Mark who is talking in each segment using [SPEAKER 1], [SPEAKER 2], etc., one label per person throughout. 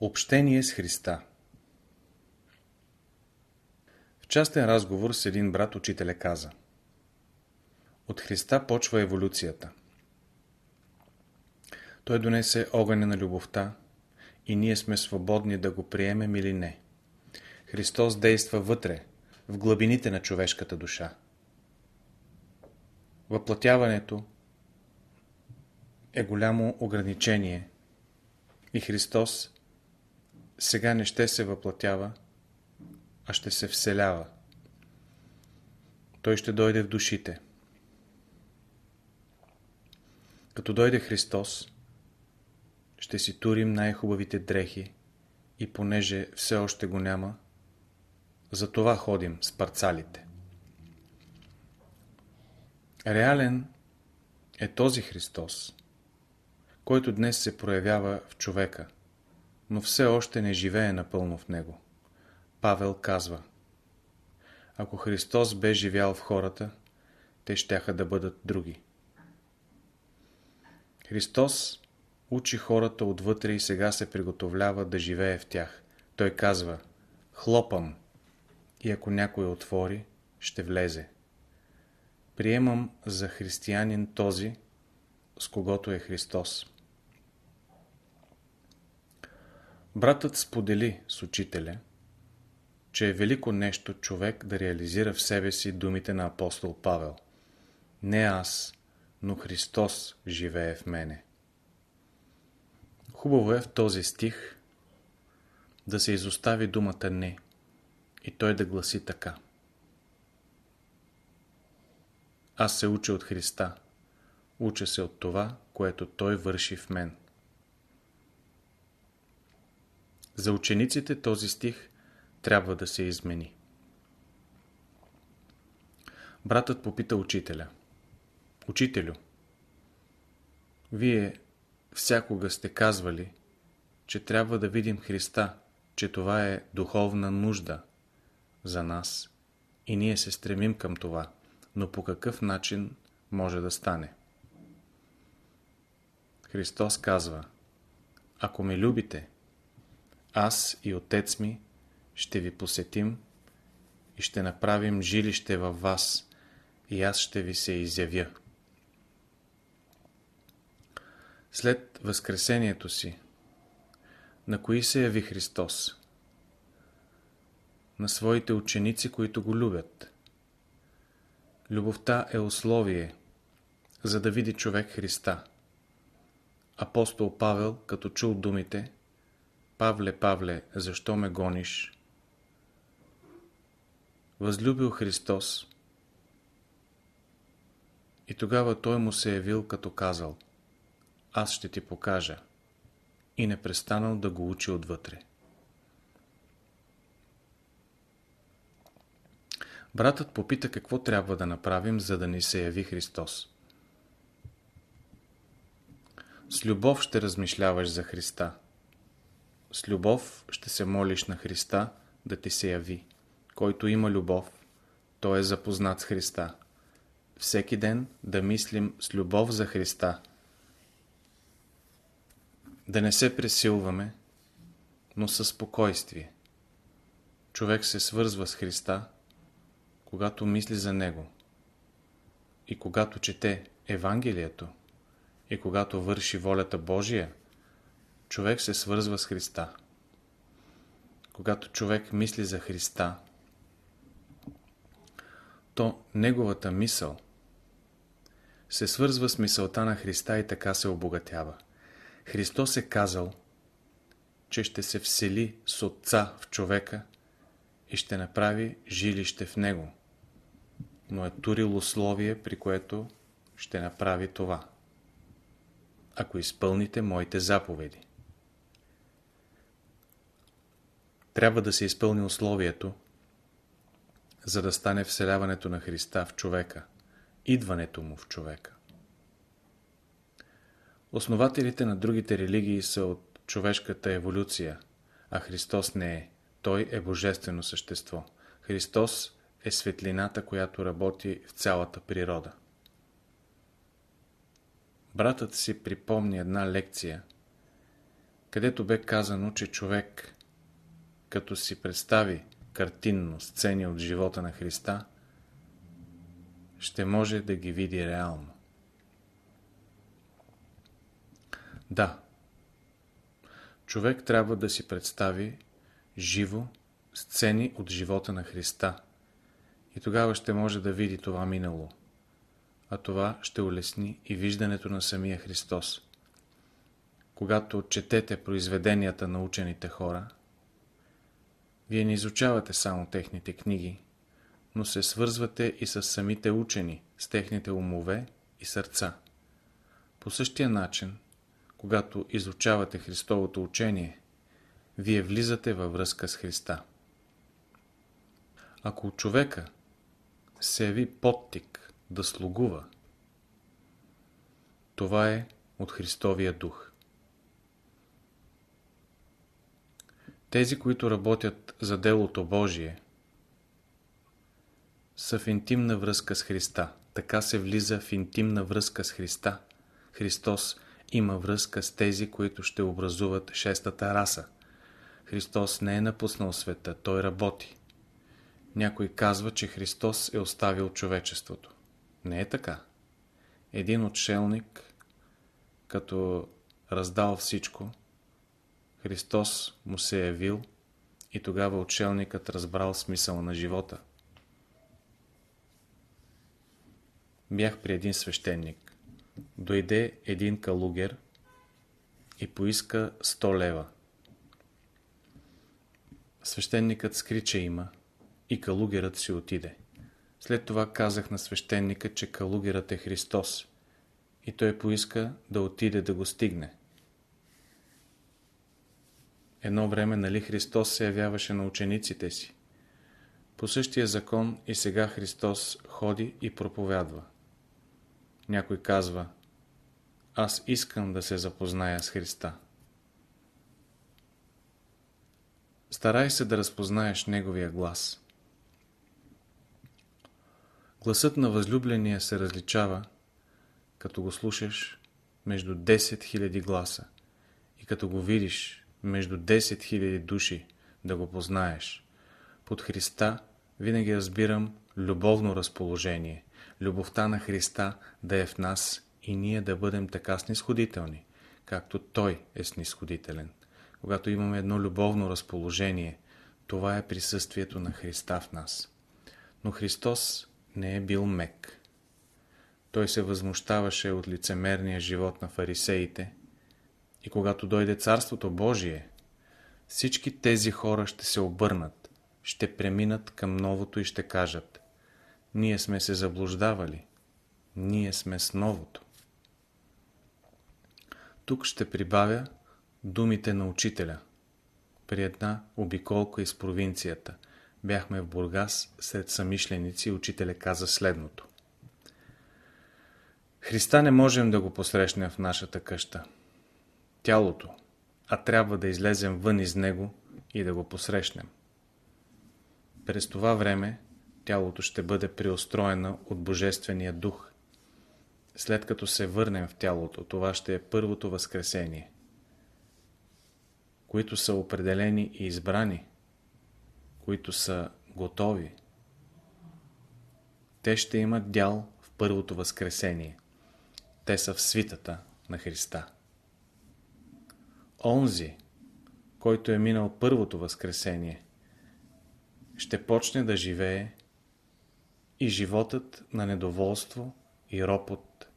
[SPEAKER 1] Общение с Христа В частен разговор с един брат учителя каза От Христа почва еволюцията. Той донесе огъня на любовта и ние сме свободни да го приемем или не. Христос действа вътре, в глъбините на човешката душа. Въплатяването е голямо ограничение и Христос сега не ще се въплатява, а ще се вселява. Той ще дойде в душите. Като дойде Христос, ще си турим най-хубавите дрехи и понеже все още го няма, за това ходим с парцалите. Реален е този Христос, който днес се проявява в човека, но все още не живее напълно в него. Павел казва Ако Христос бе живял в хората, те щяха да бъдат други. Христос учи хората отвътре и сега се приготовлява да живее в тях. Той казва Хлопам и ако някой отвори, ще влезе. Приемам за християнин този, с когото е Христос. Братът сподели с учителя, че е велико нещо човек да реализира в себе си думите на апостол Павел. Не аз, но Христос живее в мене. Хубаво е в този стих да се изостави думата не и той да гласи така. Аз се уча от Христа, уча се от това, което Той върши в мен. За учениците този стих трябва да се измени. Братът попита учителя. Учителю, вие всякога сте казвали, че трябва да видим Христа, че това е духовна нужда за нас и ние се стремим към това, но по какъв начин може да стане? Христос казва, ако ме любите, аз и Отец ми ще ви посетим и ще направим жилище във вас и аз ще ви се изявя. След възкресението си, на кои се яви Христос? На своите ученици, които го любят. Любовта е условие, за да види човек Христа. Апостол Павел, като чул думите Павле, Павле, защо ме гониш? Възлюбил Христос и тогава той му се явил като казал Аз ще ти покажа и не престанал да го учи отвътре. Братът попита какво трябва да направим, за да ни се яви Христос. С любов ще размишляваш за Христа. С любов ще се молиш на Христа да ти се яви. Който има любов, той е запознат с Христа. Всеки ден да мислим с любов за Христа. Да не се пресилваме, но със спокойствие. Човек се свързва с Христа, когато мисли за Него. И когато чете Евангелието, и когато върши волята Божия, човек се свързва с Христа. Когато човек мисли за Христа, то неговата мисъл се свързва с мисълта на Христа и така се обогатява. Христос е казал, че ще се всели с Отца в човека и ще направи жилище в него, но е турил условие, при което ще направи това. Ако изпълните моите заповеди. Трябва да се изпълни условието, за да стане вселяването на Христа в човека, идването му в човека. Основателите на другите религии са от човешката еволюция, а Христос не е. Той е божествено същество. Христос е светлината, която работи в цялата природа. Братът си припомни една лекция, където бе казано, че човек, като си представи картинно сцени от живота на Христа, ще може да ги види реално. Да, човек трябва да си представи живо сцени от живота на Христа и тогава ще може да види това минало, а това ще улесни и виждането на самия Христос. Когато четете произведенията на учените хора, вие не изучавате само техните книги, но се свързвате и с самите учени, с техните умове и сърца. По същия начин, когато изучавате Христовото учение, вие влизате във връзка с Христа. Ако от човека се яви подтик да слугува, това е от Христовия дух. Тези, които работят за делото Божие, са в интимна връзка с Христа. Така се влиза в интимна връзка с Христа. Христос има връзка с тези, които ще образуват шестата раса. Христос не е напуснал света, Той работи. Някой казва, че Христос е оставил човечеството. Не е така. Един отшелник, като раздал всичко, Христос му се явил и тогава отшелникът разбрал смисъл на живота. Бях при един свещеник. Дойде един калугер и поиска 100 лева. Свещеникът скри, че има и калугерът си отиде. След това казах на свещеника, че калугерът е Христос и той поиска да отиде да го стигне. Едно време, нали Христос се явяваше на учениците си? По същия закон и сега Христос ходи и проповядва. Някой казва, аз искам да се запозная с Христа. Старай се да разпознаеш Неговия глас. Гласът на възлюбления се различава, като го слушаш между 10 000 гласа и като го видиш между 10 000 души да го познаеш. Под Христа винаги разбирам любовно разположение, любовта на Христа да е в нас и ние да бъдем така снисходителни, както Той е снисходителен. Когато имаме едно любовно разположение, това е присъствието на Христа в нас. Но Христос не е бил мек. Той се възмущаваше от лицемерния живот на фарисеите и когато дойде Царството Божие, всички тези хора ще се обърнат, ще преминат към новото и ще кажат Ние сме се заблуждавали, ние сме с новото. Тук ще прибавя думите на учителя. При една обиколка из провинцията – Бяхме в Бургас сред самишленици и учителя каза следното. Христа не можем да го посрещнем в нашата къща. Тялото, а трябва да излезем вън из него и да го посрещнем. През това време тялото ще бъде преустроено от Божествения дух. След като се върнем в тялото, това ще е първото възкресение, които са определени и избрани – които са готови, те ще имат дял в първото възкресение. Те са в свитата на Христа. Онзи, който е минал първото възкресение, ще почне да живее и животът на недоволство и ропот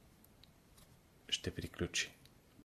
[SPEAKER 1] ще приключи.